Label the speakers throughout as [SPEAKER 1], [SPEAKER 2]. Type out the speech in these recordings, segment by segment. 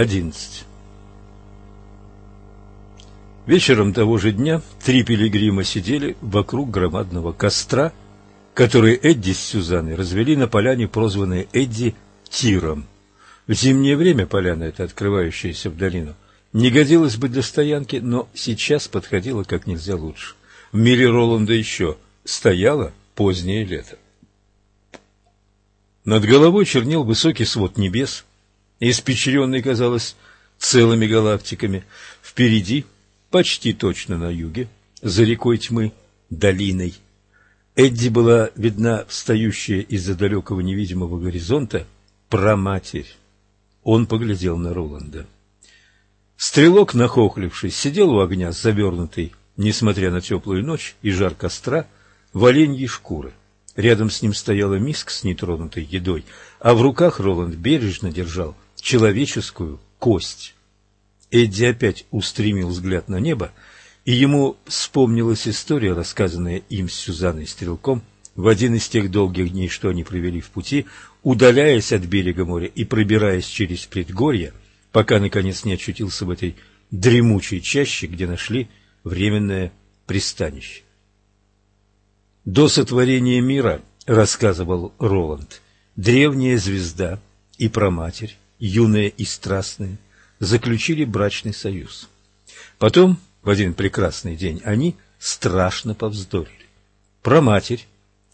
[SPEAKER 1] 11. Вечером того же дня три пилигрима сидели вокруг громадного костра, который Эдди с Сюзанной развели на поляне, прозванной Эдди Тиром. В зимнее время поляна эта, открывающаяся в долину, не годилась бы для стоянки, но сейчас подходила как нельзя лучше. В мире Роланда еще стояло позднее лето. Над головой чернел высокий свод небес, испечренный, казалось, целыми галактиками. Впереди, почти точно на юге, за рекой тьмы, долиной. Эдди была видна встающая из-за далекого невидимого горизонта праматерь. Он поглядел на Роланда. Стрелок, нахохлившись, сидел у огня, завернутый, несмотря на теплую ночь и жар костра, в оленьей шкуры. Рядом с ним стояла миска с нетронутой едой, а в руках Роланд бережно держал человеческую кость. Эдди опять устремил взгляд на небо, и ему вспомнилась история, рассказанная им с Сюзанной Стрелком в один из тех долгих дней, что они провели в пути, удаляясь от берега моря и пробираясь через предгорье, пока, наконец, не очутился в этой дремучей чаще, где нашли временное пристанище. До сотворения мира, рассказывал Роланд, древняя звезда и проматерь, юная и страстная, заключили брачный союз. Потом, в один прекрасный день, они страшно повздорили. Проматерь,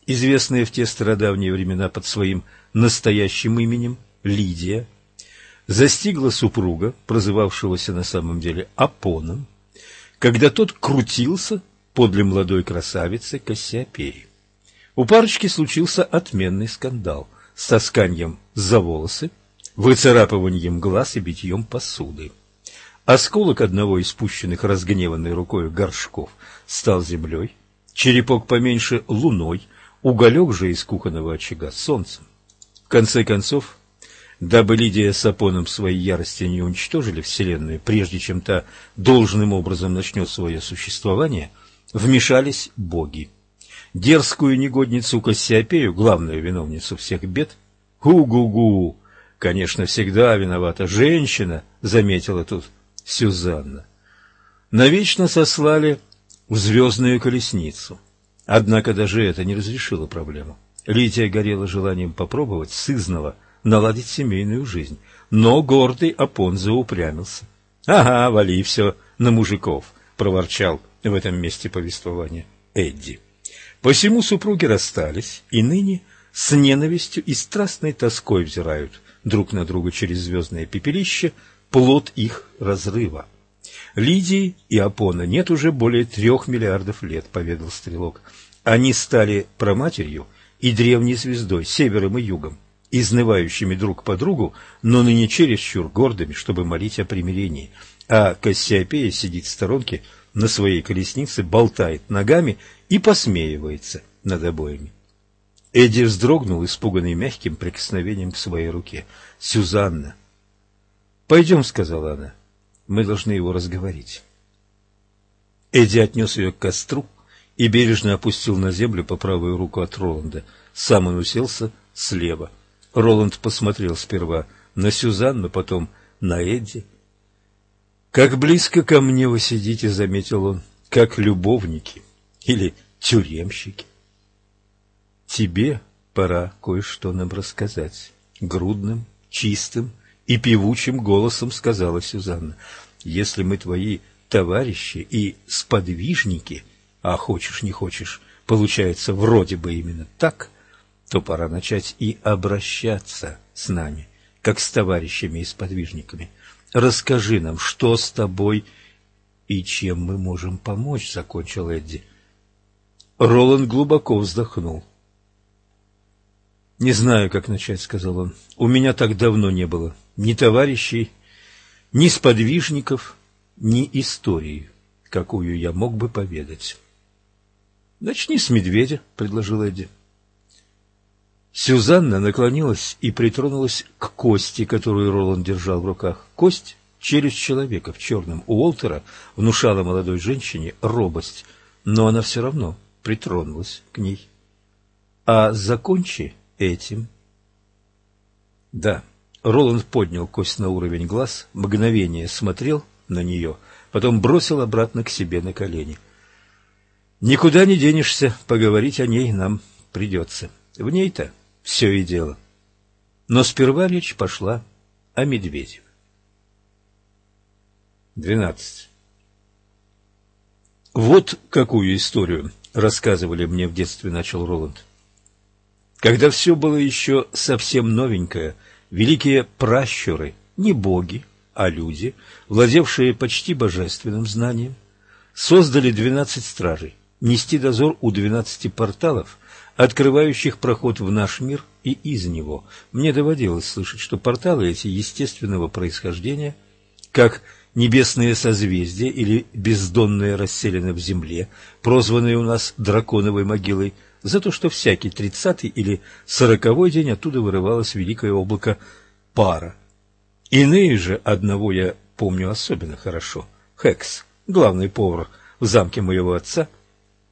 [SPEAKER 1] известная в те стародавние времена под своим настоящим именем Лидия, застигла супруга, прозывавшегося на самом деле Апоном, когда тот крутился подле молодой красавицы Кассиопеи. У парочки случился отменный скандал с тасканием за волосы, выцарапыванием глаз и битьем посуды. Осколок одного из спущенных разгневанной рукой горшков стал землей, черепок поменьше — луной, уголек же из кухонного очага — солнцем. В конце концов, дабы Лидия с Апоном своей ярости не уничтожили Вселенную, прежде чем та должным образом начнет свое существование, вмешались боги. Дерзкую негодницу Кассиопею, главную виновницу всех бед, гу-гу-гу, конечно, всегда виновата женщина, заметила тут Сюзанна, навечно сослали в звездную колесницу. Однако даже это не разрешило проблему. Лидия горела желанием попробовать сызново наладить семейную жизнь, но гордый Апон заупрямился. — Ага, вали все на мужиков, — проворчал в этом месте повествования Эдди. Посему супруги расстались, и ныне с ненавистью и страстной тоской взирают друг на друга через звездное пепелище, плод их разрыва. Лидии и Апона нет уже более трех миллиардов лет, поведал Стрелок. Они стали проматерью и древней звездой, севером и югом, изнывающими друг по другу, но ныне чересчур гордыми, чтобы молить о примирении. А Кассиопея сидит в сторонке на своей колеснице, болтает ногами и посмеивается над обоями. Эдди вздрогнул, испуганный мягким прикосновением к своей руке. «Сюзанна!» «Пойдем», — сказала она, — «мы должны его разговорить». Эдди отнес ее к костру и бережно опустил на землю по правую руку от Роланда. Сам он уселся слева. Роланд посмотрел сперва на Сюзанну, потом на Эдди. «Как близко ко мне вы сидите», — заметил он, — «как любовники или тюремщики». «Тебе пора кое-что нам рассказать», — грудным, чистым и певучим голосом сказала Сюзанна. «Если мы твои товарищи и сподвижники, а хочешь не хочешь, получается вроде бы именно так, то пора начать и обращаться с нами, как с товарищами и сподвижниками. Расскажи нам, что с тобой и чем мы можем помочь, — закончил Эдди. Роланд глубоко вздохнул. «Не знаю, как начать», — сказал он. «У меня так давно не было ни товарищей, ни сподвижников, ни истории, какую я мог бы поведать». «Начни с медведя», — предложил Эдди. Сюзанна наклонилась и притронулась к кости, которую Роланд держал в руках. Кость — челюсть человека в черном. У Уолтера внушала молодой женщине робость, но она все равно притронулась к ней. А закончи этим. Да, Роланд поднял кость на уровень глаз, мгновение смотрел на нее, потом бросил обратно к себе на колени. «Никуда не денешься, поговорить о ней нам придется. В ней-то все и дело». Но сперва речь пошла о медведе. Двенадцать. Вот какую историю рассказывали мне в детстве, начал Роланд. Когда все было еще совсем новенькое, великие пращуры, не боги, а люди, владевшие почти божественным знанием, создали двенадцать стражей, нести дозор у двенадцати порталов, открывающих проход в наш мир и из него. Мне доводилось слышать, что порталы эти естественного происхождения, как небесные созвездия или бездонные расселены в земле, прозванные у нас драконовой могилой, за то, что всякий тридцатый или сороковой день оттуда вырывалось великое облако пара. Иные же, одного я помню особенно хорошо, Хекс, главный повар в замке моего отца,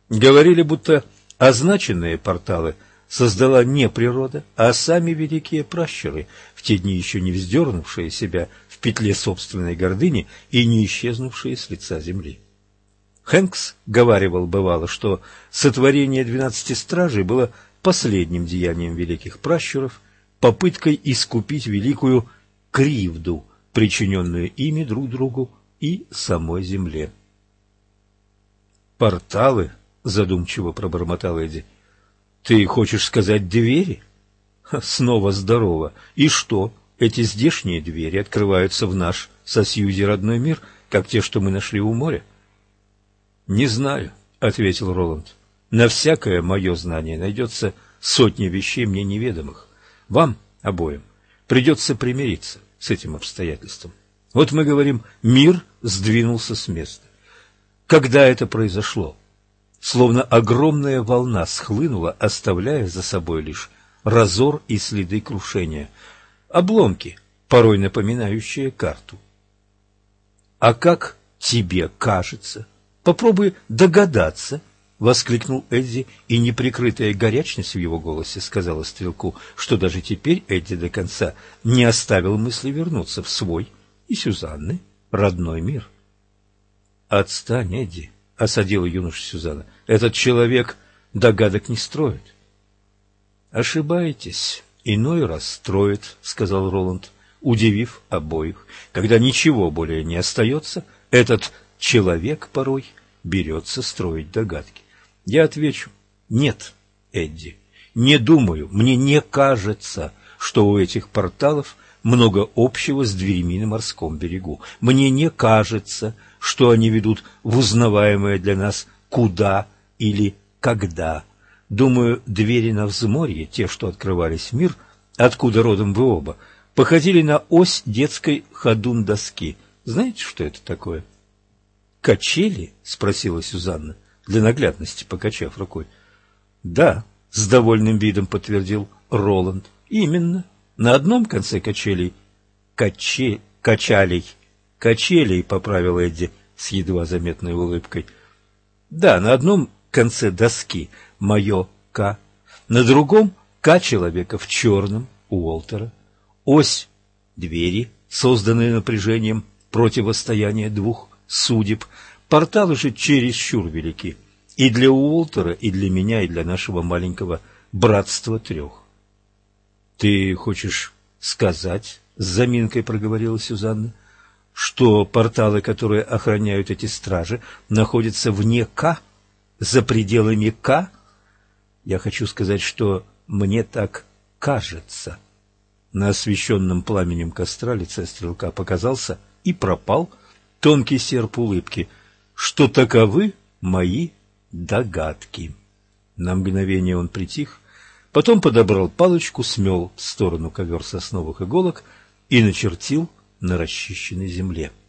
[SPEAKER 1] говорили, будто означенные порталы создала не природа, а сами великие пращуры, в те дни еще не вздернувшие себя в петле собственной гордыни и не исчезнувшие с лица земли. Хэнкс говаривал бывало, что сотворение двенадцати стражей было последним деянием великих пращуров, попыткой искупить великую кривду, причиненную ими друг другу и самой земле. «Порталы?» — задумчиво пробормотал Эдди. «Ты хочешь сказать двери?» «Снова здорово. И что, эти здешние двери открываются в наш со Сьюзи родной мир, как те, что мы нашли у моря?» «Не знаю», — ответил Роланд. «На всякое мое знание найдется сотни вещей мне неведомых. Вам, обоим, придется примириться с этим обстоятельством. Вот мы говорим, мир сдвинулся с места. Когда это произошло? Словно огромная волна схлынула, оставляя за собой лишь разор и следы крушения. Обломки, порой напоминающие карту. А как тебе кажется? Попробуй догадаться, — воскликнул Эдди, и неприкрытая горячность в его голосе сказала Стрелку, что даже теперь Эдди до конца не оставил мысли вернуться в свой и Сюзанны родной мир. — Отстань, Эдди, — осадила юноша Сюзанна. — Этот человек догадок не строит. — Ошибаетесь, иной раз строит, — сказал Роланд, удивив обоих. Когда ничего более не остается, этот человек порой берется строить догадки. Я отвечу, нет, Эдди, не думаю, мне не кажется, что у этих порталов много общего с дверьми на морском берегу. Мне не кажется, что они ведут в узнаваемое для нас «куда» или «когда». Думаю, двери на взморье, те, что открывались в мир, откуда родом вы оба, походили на ось детской ходун-доски. Знаете, что это такое? — «Качели?» — спросила Сюзанна, для наглядности покачав рукой. «Да», — с довольным видом подтвердил Роланд. «Именно. На одном конце качелей...» «Каче... качалей...» «Качелей», — поправил Эдди с едва заметной улыбкой. «Да, на одном конце доски мое «К», на другом «К» человека в черном, Уолтера. Ось двери, созданные напряжением противостояния двух судеб. Порталы же чересчур велики. И для Уолтера, и для меня, и для нашего маленького братства трех. — Ты хочешь сказать, — с заминкой проговорила Сюзанна, — что порталы, которые охраняют эти стражи, находятся вне К, за пределами К? Я хочу сказать, что мне так кажется. На освещенном пламенем костра лице стрелка показался и пропал — тонкий серп улыбки, что таковы мои догадки. На мгновение он притих, потом подобрал палочку, смел в сторону ковер сосновых иголок и начертил на расчищенной земле. —